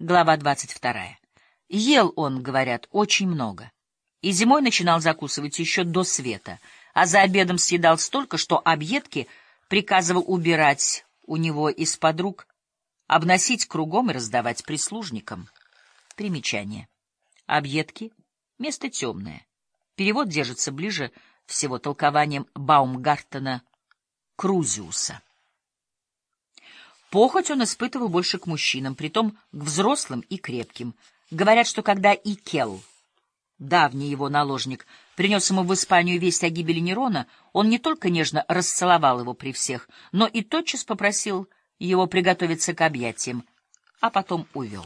Глава двадцать вторая. Ел он, говорят, очень много. И зимой начинал закусывать еще до света, а за обедом съедал столько, что объедки приказывал убирать у него из-под рук, обносить кругом и раздавать прислужникам. Примечание. Объедки — место темное. Перевод держится ближе всего толкованием Баумгартена Крузиуса. Похоть он испытывал больше к мужчинам, притом к взрослым и крепким. Говорят, что когда Икел, давний его наложник, принес ему в Испанию весть о гибели Нерона, он не только нежно расцеловал его при всех, но и тотчас попросил его приготовиться к объятиям, а потом увел.